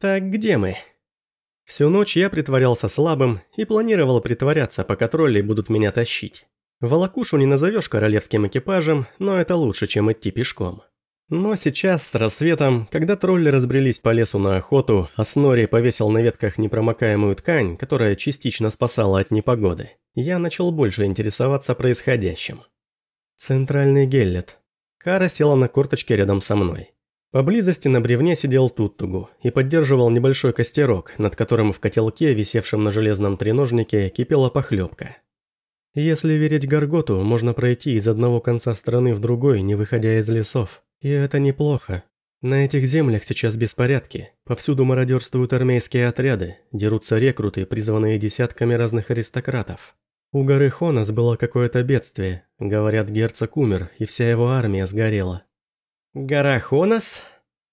Так где мы? Всю ночь я притворялся слабым и планировал притворяться, пока тролли будут меня тащить. Волокушу не назовешь королевским экипажем, но это лучше, чем идти пешком. Но сейчас, с рассветом, когда тролли разбрелись по лесу на охоту, а Снори повесил на ветках непромокаемую ткань, которая частично спасала от непогоды, я начал больше интересоваться происходящим. Центральный Геллет. Кара села на корточке рядом со мной. Поблизости на бревне сидел Туттугу и поддерживал небольшой костерок, над которым в котелке, висевшем на железном треножнике, кипела похлебка. Если верить Гарготу, можно пройти из одного конца страны в другой, не выходя из лесов. И это неплохо. На этих землях сейчас беспорядки. Повсюду мародерствуют армейские отряды, дерутся рекруты, призванные десятками разных аристократов. У горы Хонас было какое-то бедствие. Говорят, герцог умер, и вся его армия сгорела. Гора Хонас?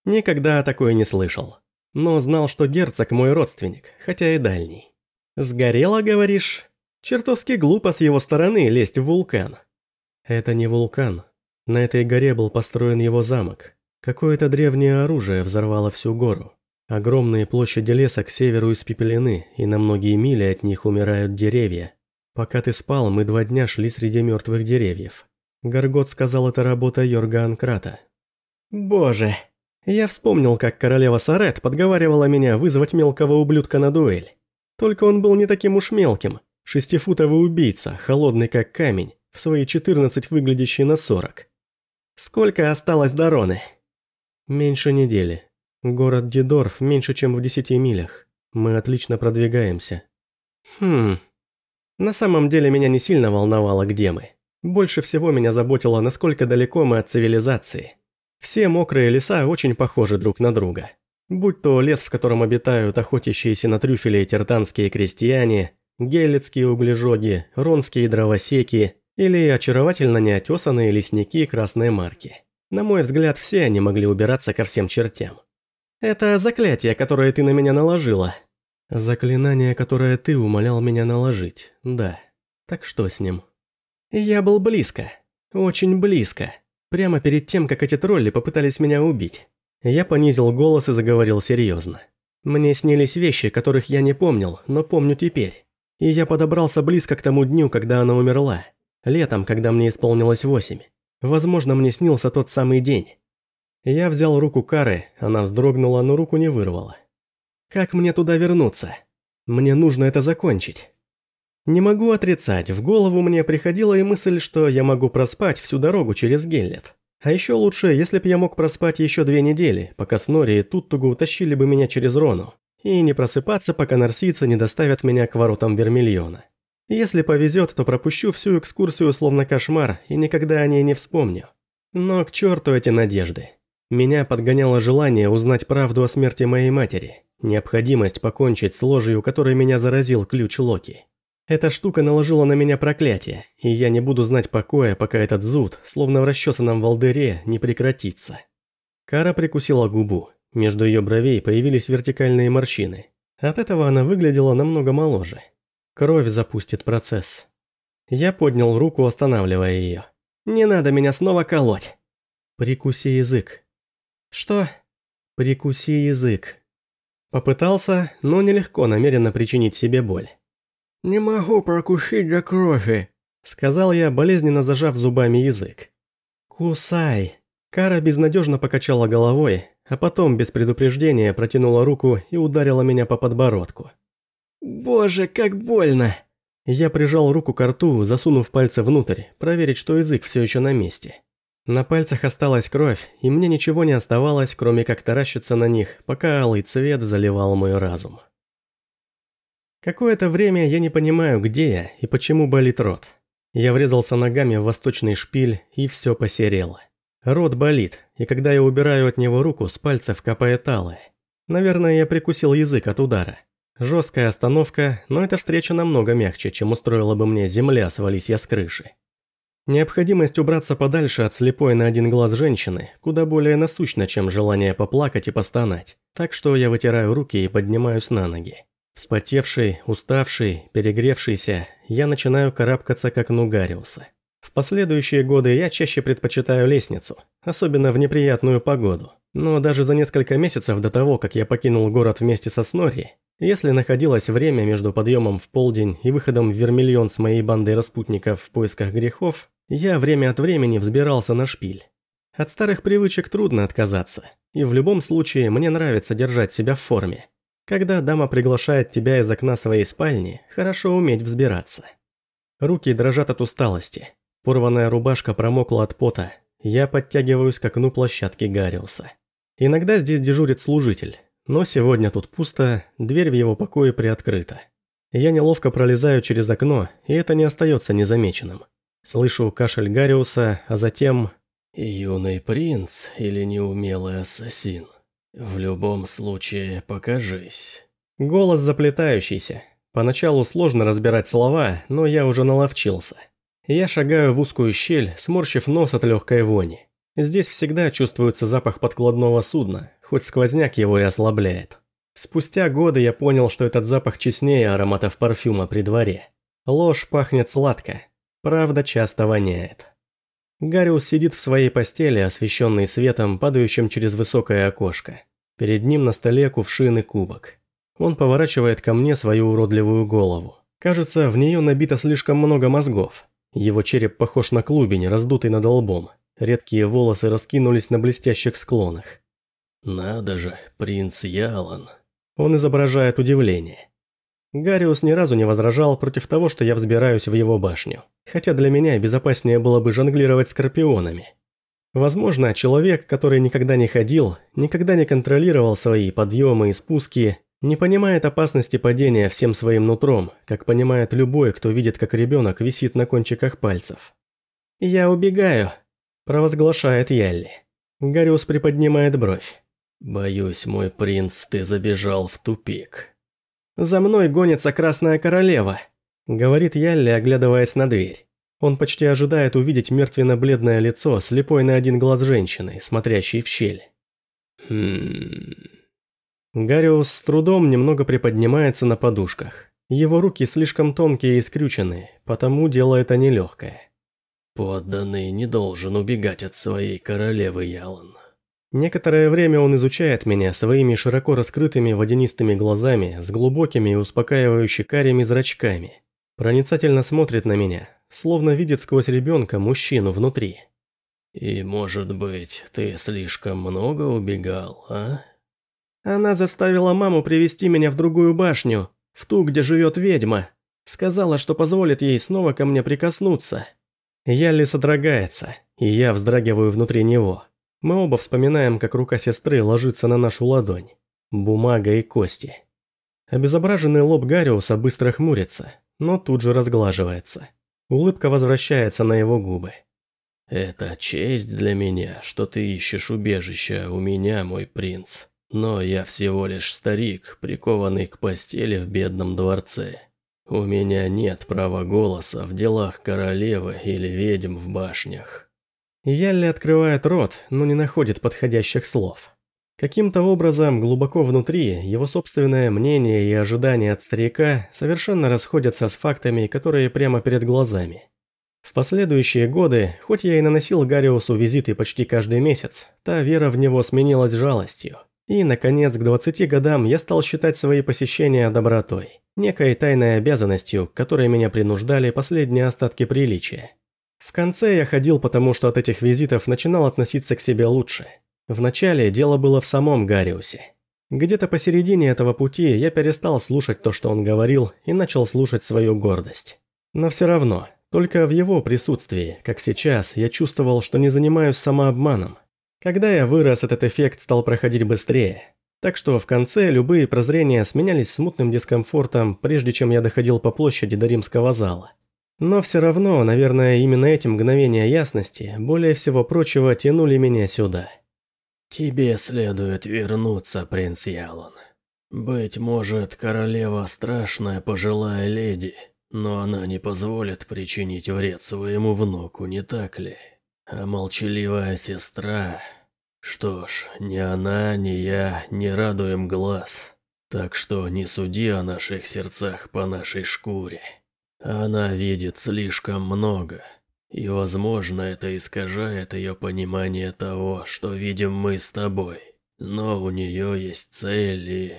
Никогда о такой не слышал. Но знал, что герцог мой родственник, хотя и дальний. Сгорело, говоришь? Чертовски глупо с его стороны лезть в вулкан. Это не вулкан. На этой горе был построен его замок. Какое-то древнее оружие взорвало всю гору. Огромные площади леса к северу испепелены, и на многие мили от них умирают деревья. Пока ты спал, мы два дня шли среди мертвых деревьев. Гаргот сказал, это работа Йорга Анкрата. Боже, я вспомнил, как королева Сарет подговаривала меня вызвать мелкого ублюдка на дуэль. Только он был не таким уж мелким. Шестифутовый убийца, холодный как камень, в свои 14 выглядящий на 40. Сколько осталось до Роны? Меньше недели. Город Дидорф меньше, чем в 10 милях. Мы отлично продвигаемся. Хм. На самом деле меня не сильно волновало, где мы. Больше всего меня заботило, насколько далеко мы от цивилизации. Все мокрые леса очень похожи друг на друга. Будь то лес, в котором обитают охотящиеся на трюфели тертанские крестьяне, гелецкие углежоги, ронские дровосеки или очаровательно неотесанные лесники красной марки. На мой взгляд, все они могли убираться ко всем чертям. Это заклятие, которое ты на меня наложила. Заклинание, которое ты умолял меня наложить, да. Так что с ним? Я был близко. Очень близко. Прямо перед тем, как эти тролли попытались меня убить. Я понизил голос и заговорил серьезно. Мне снились вещи, которых я не помнил, но помню теперь. И я подобрался близко к тому дню, когда она умерла. Летом, когда мне исполнилось восемь. Возможно, мне снился тот самый день. Я взял руку Кары, она вздрогнула, но руку не вырвала. Как мне туда вернуться? Мне нужно это закончить. Не могу отрицать, в голову мне приходила и мысль, что я могу проспать всю дорогу через Геллет. А еще лучше, если б я мог проспать еще две недели, пока Снори и Туттугу утащили бы меня через Рону. И не просыпаться, пока нарсийцы не доставят меня к воротам Вермильона. Если повезет, то пропущу всю экскурсию словно кошмар и никогда о ней не вспомню. Но к черту эти надежды. Меня подгоняло желание узнать правду о смерти моей матери. Необходимость покончить с ложью, которой меня заразил ключ Локи. Эта штука наложила на меня проклятие, и я не буду знать покоя, пока этот зуд, словно в расчесанном волдыре, не прекратится. Кара прикусила губу. Между ее бровей появились вертикальные морщины. От этого она выглядела намного моложе. Кровь запустит процесс. Я поднял руку, останавливая ее. «Не надо меня снова колоть!» «Прикуси язык». «Что?» «Прикуси язык». Попытался, но нелегко намеренно причинить себе боль. «Не могу прокусить до крови», — сказал я, болезненно зажав зубами язык. «Кусай». Кара безнадежно покачала головой, а потом без предупреждения протянула руку и ударила меня по подбородку. «Боже, как больно!» Я прижал руку к рту, засунув пальцы внутрь, проверить, что язык все еще на месте. На пальцах осталась кровь, и мне ничего не оставалось, кроме как таращиться на них, пока алый цвет заливал мой разум. Какое-то время я не понимаю, где я и почему болит рот. Я врезался ногами в восточный шпиль, и все посерело. Рот болит, и когда я убираю от него руку, с пальцев капает алое. Наверное, я прикусил язык от удара. Жесткая остановка, но эта встреча намного мягче, чем устроила бы мне земля, свались я с крыши. Необходимость убраться подальше от слепой на один глаз женщины куда более насущна, чем желание поплакать и постонать, так что я вытираю руки и поднимаюсь на ноги. Вспотевший, уставший, перегревшийся, я начинаю карабкаться к окну Гариуса. В последующие годы я чаще предпочитаю лестницу, особенно в неприятную погоду. Но даже за несколько месяцев до того, как я покинул город вместе со Снорри, если находилось время между подъемом в полдень и выходом в Вермильон с моей бандой распутников в поисках грехов, я время от времени взбирался на шпиль. От старых привычек трудно отказаться, и в любом случае мне нравится держать себя в форме. Когда дама приглашает тебя из окна своей спальни, хорошо уметь взбираться. Руки дрожат от усталости, Порванная рубашка промокла от пота. Я подтягиваюсь к окну площадки Гариуса. Иногда здесь дежурит служитель, но сегодня тут пусто, дверь в его покое приоткрыта. Я неловко пролезаю через окно, и это не остается незамеченным. Слышу кашель Гариуса, а затем... «Юный принц или неумелый ассасин? В любом случае, покажись». Голос заплетающийся. Поначалу сложно разбирать слова, но я уже наловчился. Я шагаю в узкую щель, сморщив нос от легкой вони. Здесь всегда чувствуется запах подкладного судна, хоть сквозняк его и ослабляет. Спустя годы я понял, что этот запах честнее ароматов парфюма при дворе. Ложь пахнет сладко, правда часто воняет. Гариус сидит в своей постели, освещенной светом, падающим через высокое окошко. Перед ним на столе кувшин и кубок. Он поворачивает ко мне свою уродливую голову. Кажется, в нее набито слишком много мозгов. Его череп похож на клубень, раздутый над лбом. Редкие волосы раскинулись на блестящих склонах. «Надо же, принц Ялан!» Он изображает удивление. Гариус ни разу не возражал против того, что я взбираюсь в его башню. Хотя для меня безопаснее было бы жонглировать скорпионами. Возможно, человек, который никогда не ходил, никогда не контролировал свои подъемы и спуски, не понимает опасности падения всем своим нутром, как понимает любой, кто видит, как ребенок висит на кончиках пальцев. «Я убегаю», – провозглашает Ялли. Гариус приподнимает бровь. «Боюсь, мой принц, ты забежал в тупик». «За мной гонится Красная Королева», – говорит Ялли, оглядываясь на дверь. Он почти ожидает увидеть мертвенно-бледное лицо, слепой на один глаз женщины, смотрящей в щель. «Хм...» Гариус с трудом немного приподнимается на подушках. Его руки слишком тонкие и скрюченные, потому дело это нелегкое. «Подданный не должен убегать от своей королевы Ялан». Некоторое время он изучает меня своими широко раскрытыми водянистыми глазами с глубокими и успокаивающе карими зрачками. Проницательно смотрит на меня, словно видит сквозь ребенка мужчину внутри. «И, может быть, ты слишком много убегал, а?» Она заставила маму привести меня в другую башню, в ту, где живет ведьма. Сказала, что позволит ей снова ко мне прикоснуться. Ялли содрогается, и я вздрагиваю внутри него. Мы оба вспоминаем, как рука сестры ложится на нашу ладонь. Бумага и кости. Обезображенный лоб Гариуса быстро хмурится, но тут же разглаживается. Улыбка возвращается на его губы. «Это честь для меня, что ты ищешь убежище у меня, мой принц», но я всего лишь старик, прикованный к постели в бедном дворце. У меня нет права голоса в делах королевы или ведьм в башнях. Ялли открывает рот, но не находит подходящих слов. Каким-то образом, глубоко внутри, его собственное мнение и ожидания от старика совершенно расходятся с фактами, которые прямо перед глазами. В последующие годы, хоть я и наносил Гариусу визиты почти каждый месяц, та вера в него сменилась жалостью. И, наконец, к 20 годам я стал считать свои посещения добротой, некой тайной обязанностью, которой меня принуждали последние остатки приличия. В конце я ходил потому, что от этих визитов начинал относиться к себе лучше. Вначале дело было в самом Гариусе. Где-то посередине этого пути я перестал слушать то, что он говорил, и начал слушать свою гордость. Но все равно, только в его присутствии, как сейчас, я чувствовал, что не занимаюсь самообманом, когда я вырос, этот эффект стал проходить быстрее. Так что в конце любые прозрения сменялись смутным дискомфортом, прежде чем я доходил по площади до римского зала. Но все равно, наверное, именно эти мгновения ясности, более всего прочего, тянули меня сюда. «Тебе следует вернуться, принц Ялон. Быть может, королева страшная пожилая леди, но она не позволит причинить вред своему внуку, не так ли?» А молчаливая сестра... Что ж, ни она, ни я не радуем глаз. Так что не суди о наших сердцах по нашей шкуре. Она видит слишком много. и, возможно, это искажает ее понимание того, что видим мы с тобой. Но у нее есть цель и...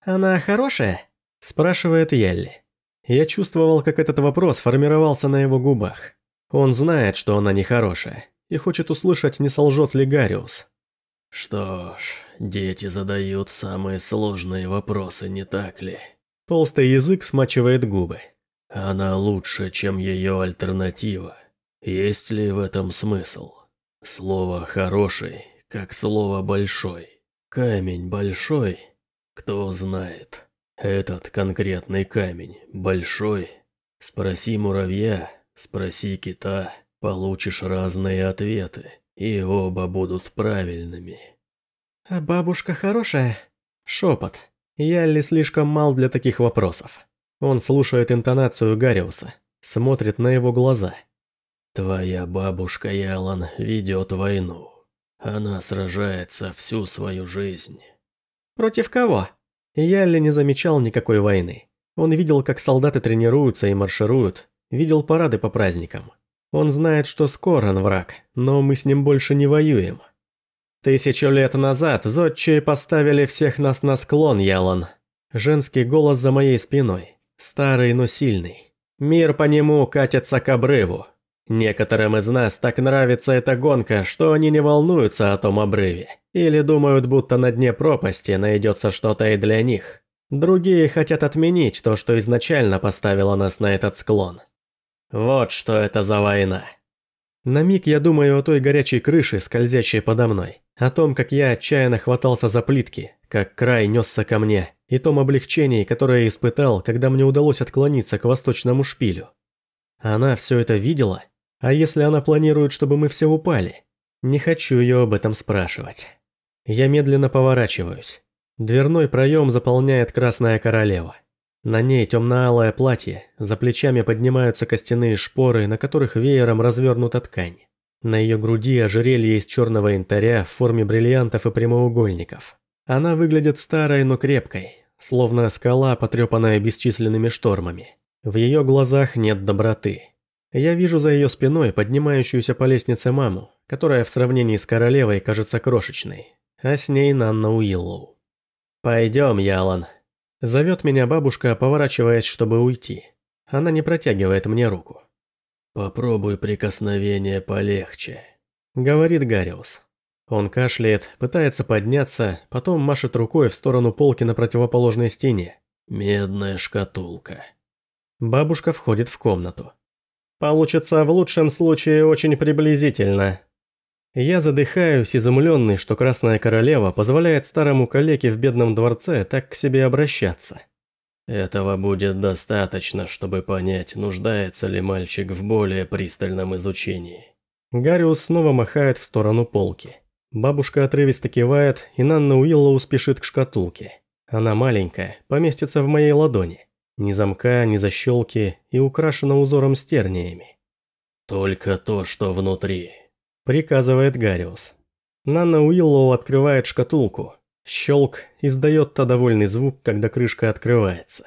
«Она хорошая?» – спрашивает Ялли. Я чувствовал, как этот вопрос формировался на его губах. Он знает, что она нехорошая, и хочет услышать, не солжет ли Гариус. Что ж, дети задают самые сложные вопросы, не так ли? Толстый язык смачивает губы. Она лучше, чем ее альтернатива. Есть ли в этом смысл? Слово «хороший», как слово «большой». Камень большой, кто знает. Этот конкретный камень большой. Спроси муравья, спроси кита, получишь разные ответы, и оба будут правильными. А бабушка хорошая? Шепот. Я ли слишком мал для таких вопросов? Он слушает интонацию Гариуса, смотрит на его глаза. Твоя бабушка Ялан ведет войну. Она сражается всю свою жизнь. Против кого? Ялли не замечал никакой войны. Он видел, как солдаты тренируются и маршируют, видел парады по праздникам. Он знает, что скоро он враг, но мы с ним больше не воюем. Тысячу лет назад зодчие поставили всех нас на склон, Ялан. Женский голос за моей спиной, старый, но сильный. Мир по нему катится к обрыву. Некоторым из нас так нравится эта гонка, что они не волнуются о том обрыве. Или думают, будто на дне пропасти найдется что-то и для них. Другие хотят отменить то, что изначально поставило нас на этот склон. Вот что это за война. На миг я думаю о той горячей крыше, скользящей подо мной. О том, как я отчаянно хватался за плитки, как край несся ко мне, и том облегчении, которое я испытал, когда мне удалось отклониться к восточному шпилю. Она все это видела? А если она планирует, чтобы мы все упали? Не хочу ее об этом спрашивать. Я медленно поворачиваюсь. Дверной проем заполняет Красная Королева. На ней темно-алое платье, за плечами поднимаются костяные шпоры, на которых веером развернута ткань. На ее груди ожерелье из черного янтаря в форме бриллиантов и прямоугольников. Она выглядит старой, но крепкой, словно скала, потрепанная бесчисленными штормами. В ее глазах нет доброты. Я вижу за ее спиной поднимающуюся по лестнице маму, которая в сравнении с королевой кажется крошечной, а с ней Нанна Уиллоу. «Пойдем, Ялан». Зовет меня бабушка, поворачиваясь, чтобы уйти. Она не протягивает мне руку. «Попробуй прикосновение полегче», — говорит Гариус. Он кашляет, пытается подняться, потом машет рукой в сторону полки на противоположной стене. «Медная шкатулка». Бабушка входит в комнату. Получится в лучшем случае очень приблизительно. Я задыхаюсь, изумленный, что Красная Королева позволяет старому калеке в бедном дворце так к себе обращаться. Этого будет достаточно, чтобы понять, нуждается ли мальчик в более пристальном изучении. Гариус снова махает в сторону полки. Бабушка отрывисто кивает, и Нанна Уиллоу спешит к шкатулке. Она маленькая, поместится в моей ладони. Ни замка, ни защелки и украшена узором с терниями. «Только то, что внутри», — приказывает Гариус. Нанна Уиллоу открывает шкатулку. Щелк издает та довольный звук, когда крышка открывается.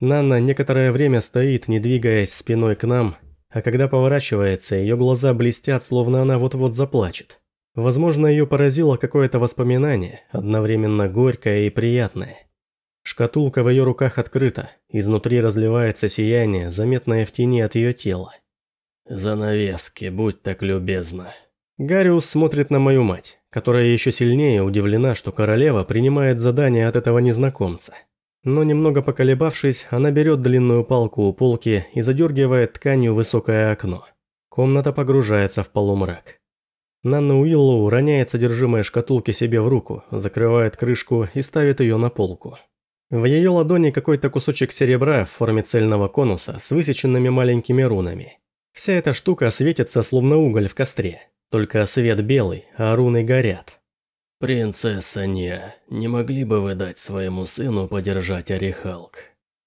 Нанна некоторое время стоит, не двигаясь спиной к нам, а когда поворачивается, ее глаза блестят, словно она вот-вот заплачет. Возможно, ее поразило какое-то воспоминание, одновременно горькое и приятное. Шкатулка в ее руках открыта, изнутри разливается сияние, заметное в тени от ее тела. «Занавески, будь так любезна». Гариус смотрит на мою мать, которая еще сильнее удивлена, что королева принимает задание от этого незнакомца. Но немного поколебавшись, она берет длинную палку у полки и задергивает тканью высокое окно. Комната погружается в полумрак. Нанна Уиллоу роняет содержимое шкатулки себе в руку, закрывает крышку и ставит ее на полку. В ее ладони какой-то кусочек серебра в форме цельного конуса с высеченными маленькими рунами. Вся эта штука светится словно уголь в костре, только свет белый, а руны горят. «Принцесса Ния, не могли бы вы дать своему сыну подержать орехалк?»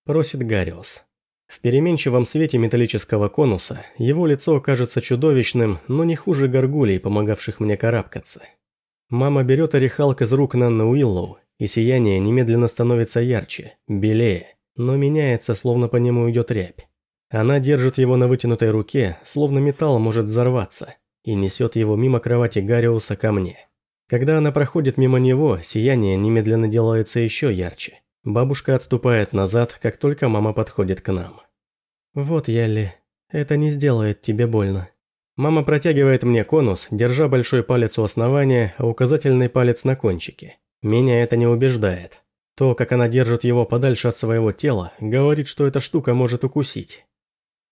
Просит Гариус. В переменчивом свете металлического конуса его лицо кажется чудовищным, но не хуже горгулей, помогавших мне карабкаться. Мама берет орехалк из рук Нанны Уиллоу и сияние немедленно становится ярче, белее, но меняется, словно по нему идет рябь. Она держит его на вытянутой руке, словно металл может взорваться, и несет его мимо кровати Гариуса ко мне. Когда она проходит мимо него, сияние немедленно делается еще ярче. Бабушка отступает назад, как только мама подходит к нам. «Вот, Ялли, это не сделает тебе больно». Мама протягивает мне конус, держа большой палец у основания, а указательный палец на кончике. Меня это не убеждает. То, как она держит его подальше от своего тела, говорит, что эта штука может укусить.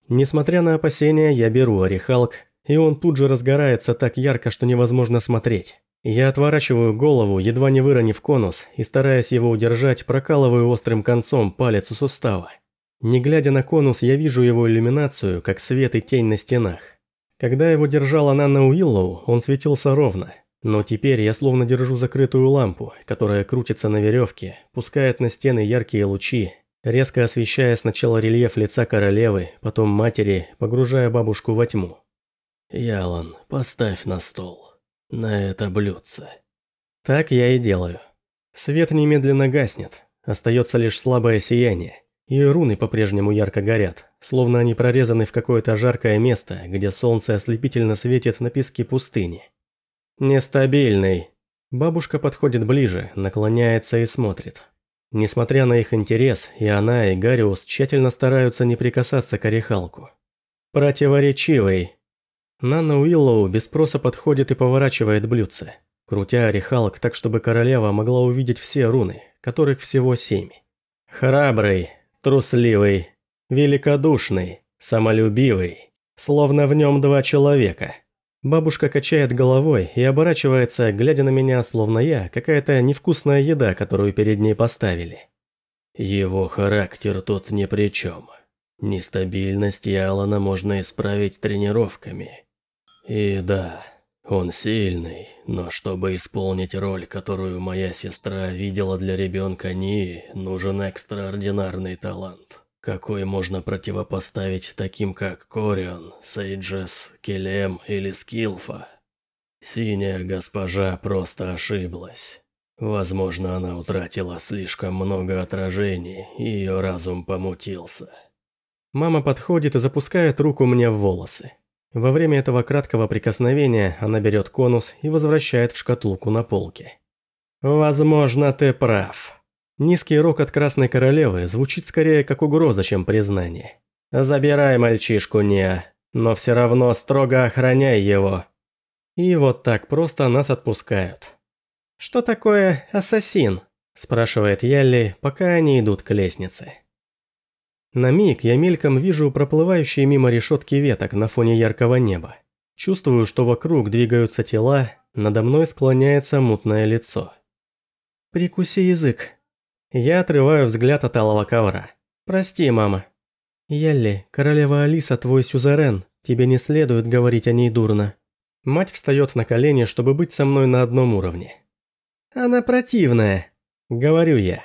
Несмотря на опасения, я беру орехалк, и он тут же разгорается так ярко, что невозможно смотреть. Я отворачиваю голову, едва не выронив конус, и стараясь его удержать, прокалываю острым концом палец у сустава. Не глядя на конус, я вижу его иллюминацию, как свет и тень на стенах. Когда его держала Нанна Уиллоу, он светился ровно. Но теперь я словно держу закрытую лампу, которая крутится на веревке, пускает на стены яркие лучи, резко освещая сначала рельеф лица королевы, потом матери, погружая бабушку во тьму. «Ялан, поставь на стол. На это блюдце». Так я и делаю. Свет немедленно гаснет, остается лишь слабое сияние. И руны по-прежнему ярко горят, словно они прорезаны в какое-то жаркое место, где солнце ослепительно светит на песке пустыни. Нестабильный. Бабушка подходит ближе, наклоняется и смотрит. Несмотря на их интерес, и она, и Гариус тщательно стараются не прикасаться к орехалку. Противоречивый. Нанна Уиллоу без спроса подходит и поворачивает блюдце, крутя орехалок так, чтобы королева могла увидеть все руны, которых всего семь. Храбрый, трусливый, великодушный, самолюбивый, словно в нем два человека – Бабушка качает головой и оборачивается, глядя на меня, словно я, какая-то невкусная еда, которую перед ней поставили. Его характер тут ни при чем. Нестабильность Ялана можно исправить тренировками. И да, он сильный, но чтобы исполнить роль, которую моя сестра видела для ребенка Нии, нужен экстраординарный талант какой можно противопоставить таким как Корион, Сейджес, Келем или Скилфа. Синяя госпожа просто ошиблась. Возможно, она утратила слишком много отражений, и ее разум помутился. Мама подходит и запускает руку мне в волосы. Во время этого краткого прикосновения она берет конус и возвращает в шкатулку на полке. «Возможно, ты прав». Низкий рок от Красной Королевы звучит скорее как угроза, чем признание. «Забирай мальчишку, не, но все равно строго охраняй его». И вот так просто нас отпускают. «Что такое ассасин?» – спрашивает Ялли, пока они идут к лестнице. На миг я мельком вижу проплывающие мимо решетки веток на фоне яркого неба. Чувствую, что вокруг двигаются тела, надо мной склоняется мутное лицо. «Прикуси язык», я отрываю взгляд от алого ковра. «Прости, мама». «Елли, королева Алиса твой сюзерен, тебе не следует говорить о ней дурно». Мать встает на колени, чтобы быть со мной на одном уровне. «Она противная», — говорю я.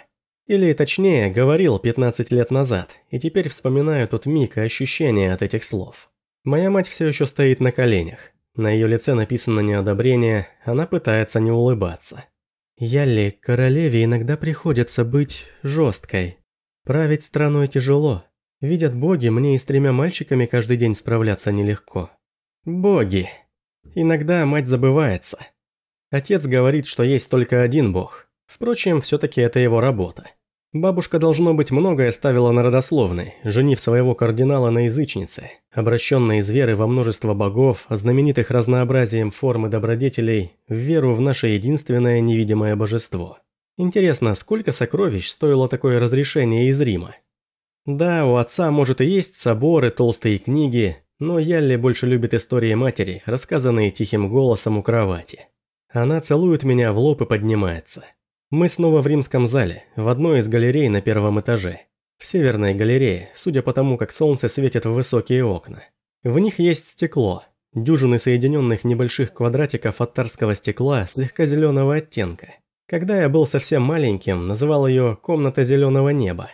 Или точнее, говорил 15 лет назад, и теперь вспоминаю тот миг и ощущения от этих слов. Моя мать все еще стоит на коленях. На ее лице написано неодобрение, она пытается не улыбаться. Ялли, королеве иногда приходится быть жесткой. Править страной тяжело. Видят боги, мне и с тремя мальчиками каждый день справляться нелегко. Боги. Иногда мать забывается. Отец говорит, что есть только один бог. Впрочем, все-таки это его работа. Бабушка, должно быть, многое ставила на родословной, женив своего кардинала на язычнице, обращенной из веры во множество богов, знаменитых разнообразием форм и добродетелей, в веру в наше единственное невидимое божество. Интересно, сколько сокровищ стоило такое разрешение из Рима? Да, у отца, может, и есть соборы, толстые книги, но Ялли больше любит истории матери, рассказанные тихим голосом у кровати. Она целует меня в лоб и поднимается. Мы снова в римском зале, в одной из галерей на первом этаже. В северной галерее, судя по тому, как солнце светит в высокие окна. В них есть стекло, дюжины соединенных небольших квадратиков от тарского стекла слегка зеленого оттенка. Когда я был совсем маленьким, называл ее «комната зеленого неба».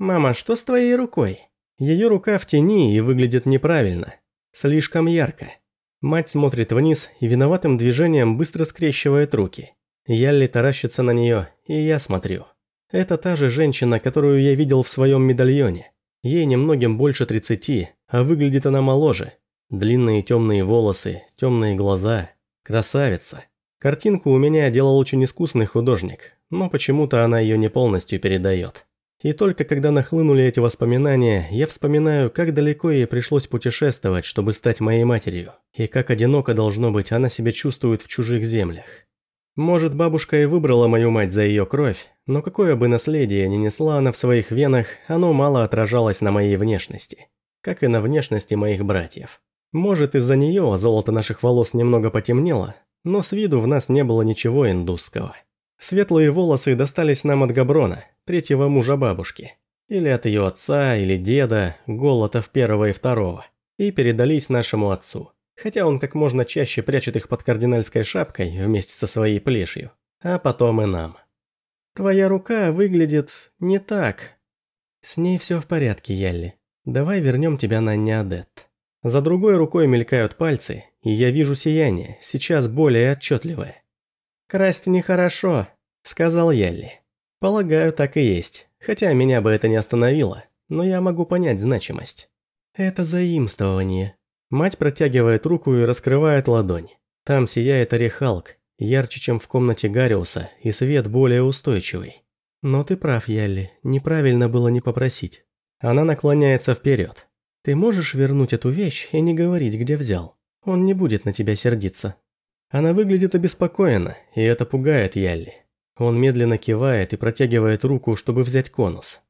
«Мама, что с твоей рукой?» Ее рука в тени и выглядит неправильно. Слишком ярко. Мать смотрит вниз и виноватым движением быстро скрещивает руки. Ялли таращится на нее, и я смотрю. Это та же женщина, которую я видел в своем медальоне. Ей немногим больше 30, а выглядит она моложе. Длинные темные волосы, темные глаза. Красавица. Картинку у меня делал очень искусный художник, но почему-то она ее не полностью передает. И только когда нахлынули эти воспоминания, я вспоминаю, как далеко ей пришлось путешествовать, чтобы стать моей матерью, и как одиноко должно быть она себя чувствует в чужих землях. Может, бабушка и выбрала мою мать за ее кровь, но какое бы наследие ни несла она в своих венах, оно мало отражалось на моей внешности, как и на внешности моих братьев. Может, из-за нее золото наших волос немного потемнело, но с виду в нас не было ничего индусского. Светлые волосы достались нам от Габрона, третьего мужа бабушки. Или от ее отца, или деда, Голотов первого и второго. И передались нашему отцу. Хотя он как можно чаще прячет их под кардинальской шапкой вместе со своей плешью. А потом и нам. Твоя рука выглядит не так. С ней все в порядке, Ялли. Давай вернем тебя на Неодет. За другой рукой мелькают пальцы, и я вижу сияние, сейчас более отчетливое. «Красть нехорошо», — сказал Ялли. «Полагаю, так и есть, хотя меня бы это не остановило, но я могу понять значимость». «Это заимствование». Мать протягивает руку и раскрывает ладонь. Там сияет орехалк, ярче, чем в комнате Гариуса, и свет более устойчивый. Но ты прав, Ялли, неправильно было не попросить. Она наклоняется вперед. Ты можешь вернуть эту вещь и не говорить, где взял? Он не будет на тебя сердиться. Она выглядит обеспокоенно, и это пугает Ялли. Он медленно кивает и протягивает руку, чтобы взять конус.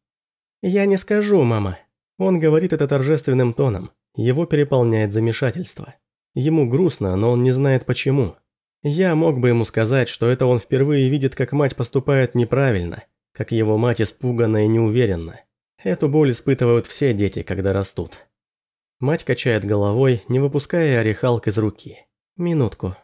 «Я не скажу, мама». Он говорит это торжественным тоном. Его переполняет замешательство. Ему грустно, но он не знает почему. Я мог бы ему сказать, что это он впервые видит, как мать поступает неправильно, как его мать испуганна и неуверенна. Эту боль испытывают все дети, когда растут. Мать качает головой, не выпуская орехалк из руки. «Минутку»,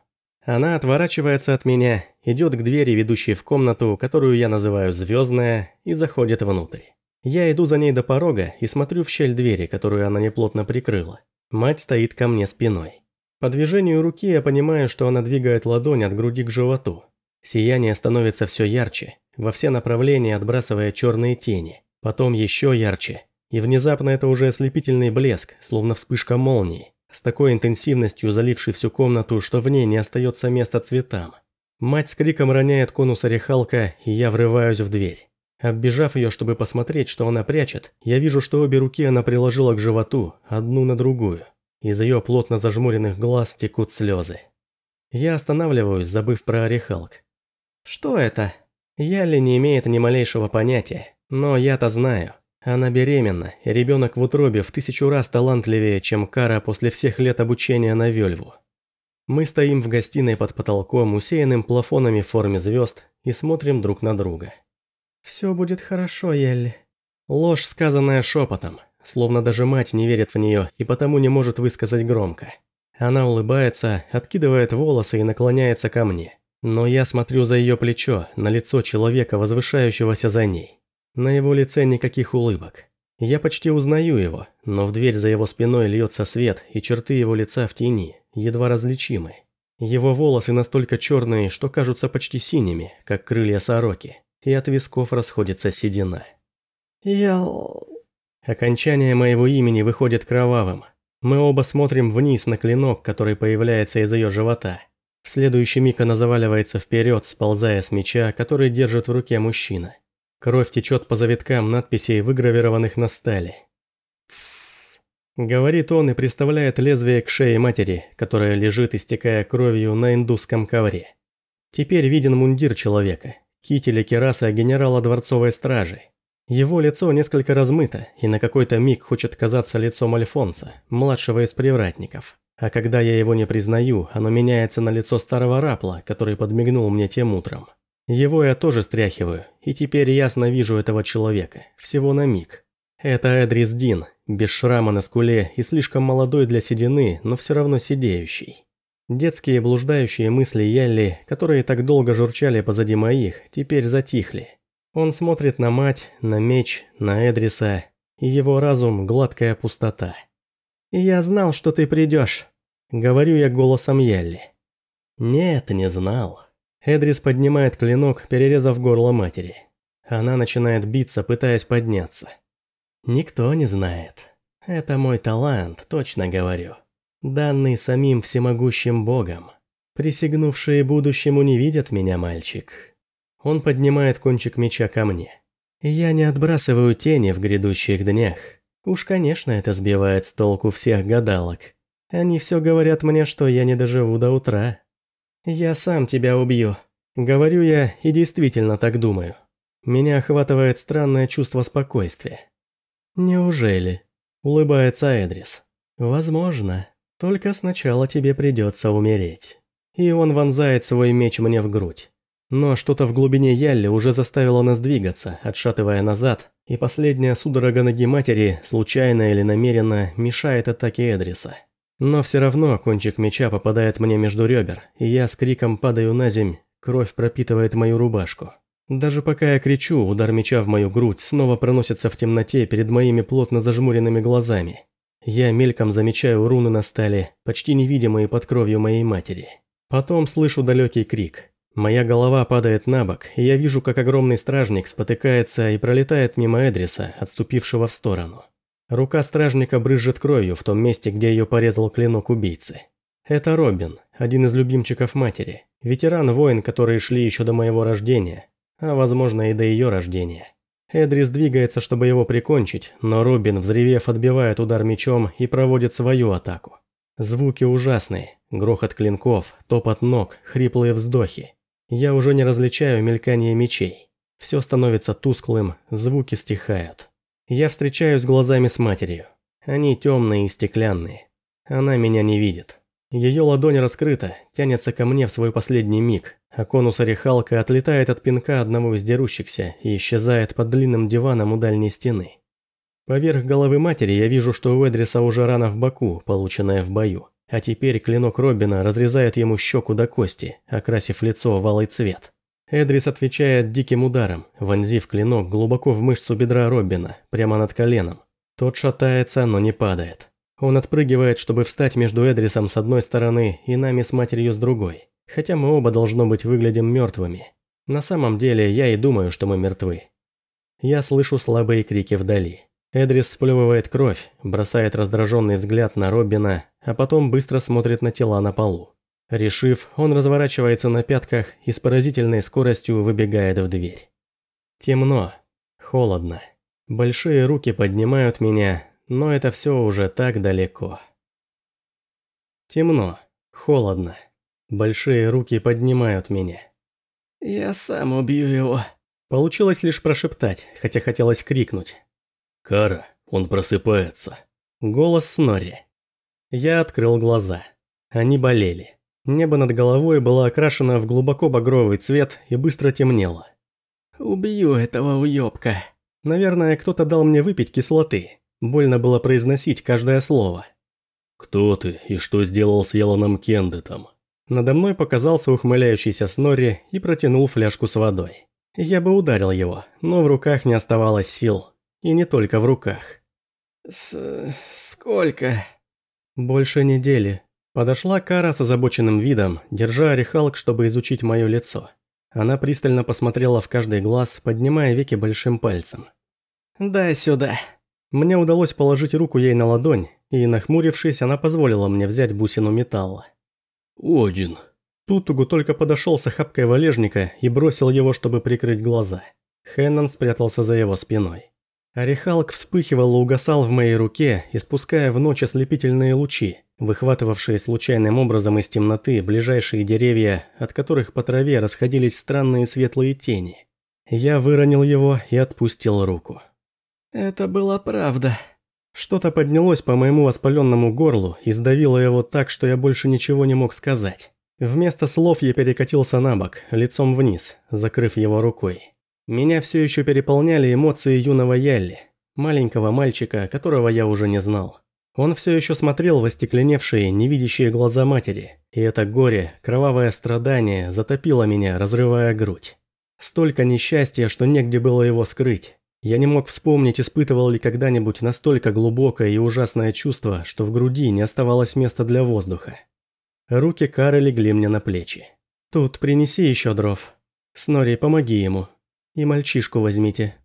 она отворачивается от меня, идет к двери, ведущей в комнату, которую я называю «звездная», и заходит внутрь. Я иду за ней до порога и смотрю в щель двери, которую она неплотно прикрыла. Мать стоит ко мне спиной. По движению руки я понимаю, что она двигает ладонь от груди к животу. Сияние становится все ярче, во все направления отбрасывая черные тени, потом еще ярче, и внезапно это уже ослепительный блеск, словно вспышка молнии, с такой интенсивностью заливший всю комнату, что в ней не остается места цветам. Мать с криком роняет конус орехалка, и я врываюсь в дверь. Оббежав ее, чтобы посмотреть, что она прячет, я вижу, что обе руки она приложила к животу, одну на другую. Из ее плотно зажмуренных глаз текут слезы. Я останавливаюсь, забыв про орехалк. Что это? Яли не имеет ни малейшего понятия, но я-то знаю. Она беременна, и ребенок в утробе в тысячу раз талантливее, чем Кара после всех лет обучения на Вельву. Мы стоим в гостиной под потолком, усеянным плафонами в форме звезд, и смотрим друг на друга. «Все будет хорошо, Елли». Ложь, сказанная шепотом, словно даже мать не верит в нее и потому не может высказать громко. Она улыбается, откидывает волосы и наклоняется ко мне. Но я смотрю за ее плечо, на лицо человека, возвышающегося за ней. На его лице никаких улыбок. Я почти узнаю его, но в дверь за его спиной льется свет, и черты его лица в тени, едва различимы. Его волосы настолько черные, что кажутся почти синими, как крылья сороки, и от висков расходится седина. Я... Окончание моего имени выходит кровавым. Мы оба смотрим вниз на клинок, который появляется из ее живота. В следующий миг она заваливается вперед, сползая с меча, который держит в руке мужчина. Кровь течет по завиткам надписей, выгравированных на стали. «Тссс», — говорит он и приставляет лезвие к шее матери, которая лежит, истекая кровью на индусском ковре. Теперь виден мундир человека, китель и кераса генерала дворцовой стражи. Его лицо несколько размыто, и на какой-то миг хочет казаться лицом Альфонса, младшего из привратников. А когда я его не признаю, оно меняется на лицо старого рапла, который подмигнул мне тем утром. Его я тоже стряхиваю, и теперь ясно вижу этого человека, всего на миг. Это Эдрис Дин, без шрама на скуле и слишком молодой для седины, но все равно сидеющий. Детские блуждающие мысли Ялли, которые так долго журчали позади моих, теперь затихли. Он смотрит на мать, на меч, на Эдриса, и его разум – гладкая пустота. «Я знал, что ты придешь», – говорю я голосом Ялли. «Нет, не знал». Эдрис поднимает клинок, перерезав горло матери. Она начинает биться, пытаясь подняться. Никто не знает. Это мой талант, точно говорю. Данный самим всемогущим богом. Присягнувшие будущему не видят меня, мальчик. Он поднимает кончик меча ко мне. Я не отбрасываю тени в грядущих днях. Уж, конечно, это сбивает с толку всех гадалок. Они все говорят мне, что я не доживу до утра. Я сам тебя убью. Говорю я и действительно так думаю. Меня охватывает странное чувство спокойствия. Неужели? Улыбается Эдрис. Возможно. Только сначала тебе придется умереть. И он вонзает свой меч мне в грудь. Но что-то в глубине Ялли уже заставило нас двигаться, отшатывая назад, и последняя судорога ноги матери, случайно или намеренно, мешает атаке Эдриса. Но все равно кончик меча попадает мне между ребер, и я с криком падаю на земь, кровь пропитывает мою рубашку. Даже пока я кричу, удар меча в мою грудь снова проносится в темноте перед моими плотно зажмуренными глазами. Я мельком замечаю руны на стали, почти невидимые под кровью моей матери. Потом слышу далекий крик. Моя голова падает на бок, и я вижу, как огромный стражник спотыкается и пролетает мимо Эдриса, отступившего в сторону. Рука стражника брызжет кровью в том месте, где ее порезал клинок убийцы. Это Робин, один из любимчиков матери, ветеран-воин, которые шли еще до моего рождения, а возможно и до ее рождения. Эдрис двигается, чтобы его прикончить, но Робин, взревев, отбивает удар мечом и проводит свою атаку. Звуки ужасные, грохот клинков, топот ног, хриплые вздохи. Я уже не различаю мелькание мечей. Все становится тусклым, звуки стихают. Я встречаюсь глазами с матерью. Они темные и стеклянные. Она меня не видит. Ее ладонь раскрыта, тянется ко мне в свой последний миг, а конус орехалка отлетает от пинка одного из дерущихся и исчезает под длинным диваном у дальней стены. Поверх головы матери я вижу, что у Эдриса уже рана в боку, полученная в бою, а теперь клинок Робина разрезает ему щеку до кости, окрасив лицо в алый цвет. Эдрис отвечает диким ударом, вонзив клинок глубоко в мышцу бедра Робина, прямо над коленом. Тот шатается, но не падает. Он отпрыгивает, чтобы встать между Эдрисом с одной стороны и нами с матерью с другой. Хотя мы оба, должно быть, выглядим мертвыми. На самом деле, я и думаю, что мы мертвы. Я слышу слабые крики вдали. Эдрис сплевывает кровь, бросает раздраженный взгляд на Робина, а потом быстро смотрит на тела на полу. Решив, он разворачивается на пятках и с поразительной скоростью выбегает в дверь. Темно, холодно. Большие руки поднимают меня, но это все уже так далеко. Темно, холодно. Большие руки поднимают меня. «Я сам убью его». Получилось лишь прошептать, хотя хотелось крикнуть. «Кара, он просыпается». Голос Снори. Я открыл глаза. Они болели. Небо над головой было окрашено в глубоко багровый цвет и быстро темнело. «Убью этого уёбка». Наверное, кто-то дал мне выпить кислоты. Больно было произносить каждое слово. «Кто ты и что сделал с Еланом Кендетом?» Надо мной показался ухмыляющийся Снорри и протянул фляжку с водой. Я бы ударил его, но в руках не оставалось сил. И не только в руках. «С... сколько?» «Больше недели», Подошла Кара с озабоченным видом, держа орехалк, чтобы изучить мое лицо. Она пристально посмотрела в каждый глаз, поднимая веки большим пальцем. «Дай сюда». Мне удалось положить руку ей на ладонь, и, нахмурившись, она позволила мне взять бусину металла. «Один». Тутугу только подошел с охапкой валежника и бросил его, чтобы прикрыть глаза. Хеннон спрятался за его спиной. Орехалк вспыхивал и угасал в моей руке, испуская в ночь ослепительные лучи, выхватывавшие случайным образом из темноты ближайшие деревья, от которых по траве расходились странные светлые тени. Я выронил его и отпустил руку. «Это была правда». Что-то поднялось по моему воспаленному горлу и сдавило его так, что я больше ничего не мог сказать. Вместо слов я перекатился на бок, лицом вниз, закрыв его рукой. Меня все еще переполняли эмоции юного Ялли, маленького мальчика, которого я уже не знал. Он все еще смотрел в остекленевшие, невидящие глаза матери, и это горе, кровавое страдание затопило меня, разрывая грудь. Столько несчастья, что негде было его скрыть. Я не мог вспомнить, испытывал ли когда-нибудь настолько глубокое и ужасное чувство, что в груди не оставалось места для воздуха. Руки Кары легли мне на плечи. «Тут принеси еще дров. Снори, помоги ему. И мальчишку возьмите».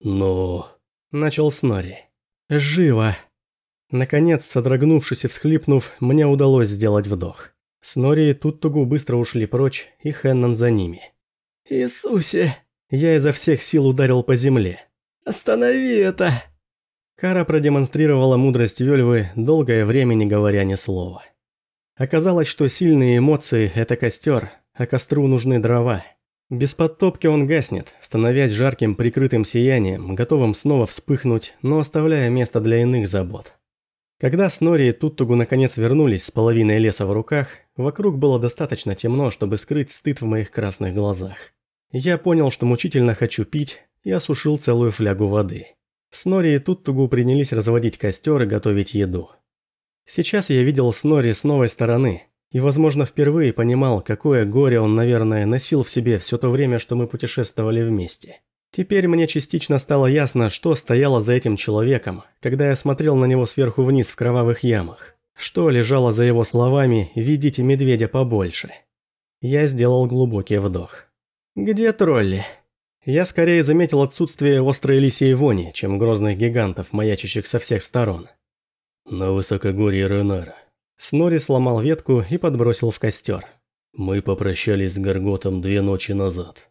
«Но...» Начал Снори. Живо. Наконец, содрогнувшись и всхлипнув, мне удалось сделать вдох. Снори и Туттугу быстро ушли прочь, и Хеннон за ними. «Иисусе!» Я изо всех сил ударил по земле. «Останови это!» Кара продемонстрировала мудрость Вельвы, долгое время не говоря ни слова. Оказалось, что сильные эмоции – это костер, а костру нужны дрова. Без подтопки он гаснет, становясь жарким прикрытым сиянием, готовым снова вспыхнуть, но оставляя место для иных забот. Когда Снори и Туттугу наконец вернулись с половиной леса в руках, вокруг было достаточно темно, чтобы скрыть стыд в моих красных глазах. Я понял, что мучительно хочу пить, и осушил целую флягу воды. Снори и Туттугу принялись разводить костер и готовить еду. Сейчас я видел Снори с новой стороны, и, возможно, впервые понимал, какое горе он, наверное, носил в себе все то время, что мы путешествовали вместе. Теперь мне частично стало ясно, что стояло за этим человеком, когда я смотрел на него сверху вниз в кровавых ямах. Что лежало за его словами «видите медведя побольше». Я сделал глубокий вдох. «Где тролли?» Я скорее заметил отсутствие острой лисьей вони, чем грозных гигантов, маячащих со всех сторон. На высокогорье Ренара. Снори сломал ветку и подбросил в костер. Мы попрощались с Гарготом две ночи назад.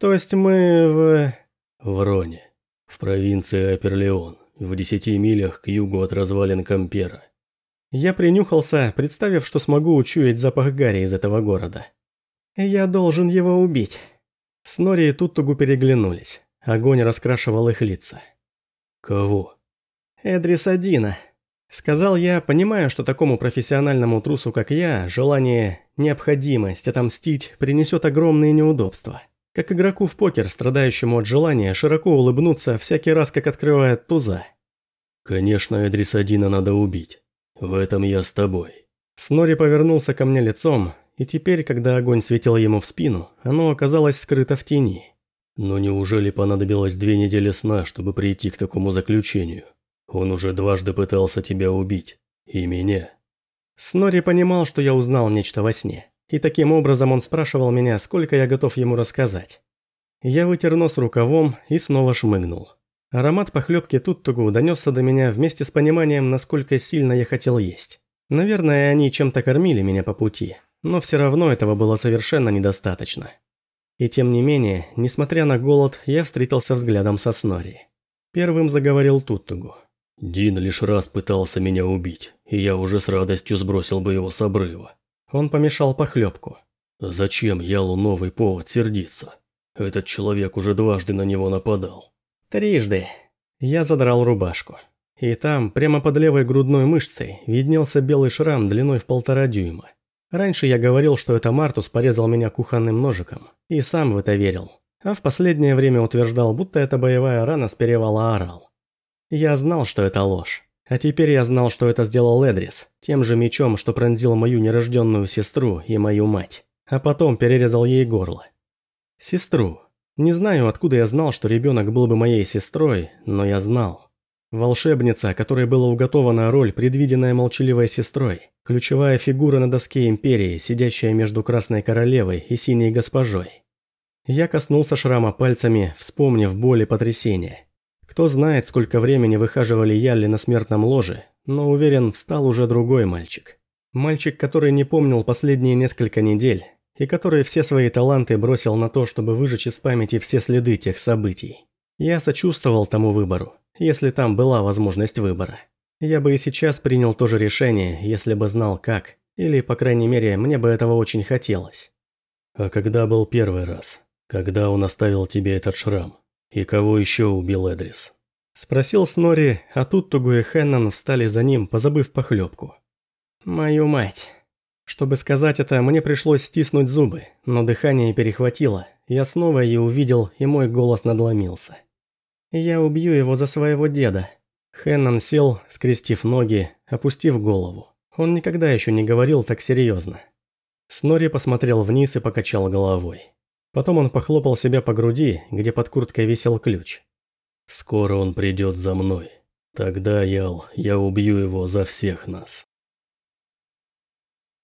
То есть мы в... В Роне. В провинции Аперлеон, в десяти милях к югу от развалин Кампера. Я принюхался, представив, что смогу учуять запах гари из этого города. «Я должен его убить». Снори и Туттугу переглянулись. Огонь раскрашивал их лица. «Кого?» «Эдрисадина», — сказал я, понимая, что такому профессиональному трусу, как я, желание, необходимость отомстить принесет огромные неудобства. Как игроку в покер, страдающему от желания широко улыбнуться всякий раз, как открывает туза. «Конечно, Эдрисадина надо убить. В этом я с тобой». Снори повернулся ко мне лицом, и теперь, когда огонь светил ему в спину, оно оказалось скрыто в тени. Но неужели понадобилось две недели сна, чтобы прийти к такому заключению? Он уже дважды пытался тебя убить. И меня. Снори понимал, что я узнал нечто во сне. И таким образом он спрашивал меня, сколько я готов ему рассказать. Я вытер нос рукавом и снова шмыгнул. Аромат похлебки туттугу донесся до меня вместе с пониманием, насколько сильно я хотел есть. Наверное, они чем-то кормили меня по пути, но все равно этого было совершенно недостаточно. И тем не менее, несмотря на голод, я встретился взглядом со Снори. Первым заговорил Туттугу. «Дин лишь раз пытался меня убить, и я уже с радостью сбросил бы его с обрыва». Он помешал похлебку. «Зачем Ялу новый повод сердиться? Этот человек уже дважды на него нападал». «Трижды». Я задрал рубашку. И там, прямо под левой грудной мышцей, виднелся белый шрам длиной в полтора дюйма. Раньше я говорил, что это Мартус порезал меня кухонным ножиком, и сам в это верил. А в последнее время утверждал, будто это боевая рана с перевала орал. Я знал, что это ложь. А теперь я знал, что это сделал Эдрис, тем же мечом, что пронзил мою нерожденную сестру и мою мать, а потом перерезал ей горло. Сестру. Не знаю, откуда я знал, что ребенок был бы моей сестрой, но я знал. Волшебница, которой была уготована роль, предвиденная молчаливой сестрой. Ключевая фигура на доске Империи, сидящая между Красной Королевой и Синей Госпожой. Я коснулся шрама пальцами, вспомнив боль и потрясение. Кто знает, сколько времени выхаживали Ялли на смертном ложе, но уверен, встал уже другой мальчик. Мальчик, который не помнил последние несколько недель, и который все свои таланты бросил на то, чтобы выжечь из памяти все следы тех событий. Я сочувствовал тому выбору, если там была возможность выбора. Я бы и сейчас принял то же решение, если бы знал как, или, по крайней мере, мне бы этого очень хотелось. А когда был первый раз? Когда он оставил тебе этот шрам? И кого еще убил Эдрис? Спросил Снори, а тут Тугу и Хеннон встали за ним, позабыв похлебку. Мою мать. Чтобы сказать это, мне пришлось стиснуть зубы, но дыхание перехватило. Я снова ее увидел, и мой голос надломился. «Я убью его за своего деда». Хеннон сел, скрестив ноги, опустив голову. Он никогда еще не говорил так серьезно. Снори посмотрел вниз и покачал головой. Потом он похлопал себя по груди, где под курткой висел ключ. «Скоро он придет за мной. Тогда, Ял, я убью его за всех нас».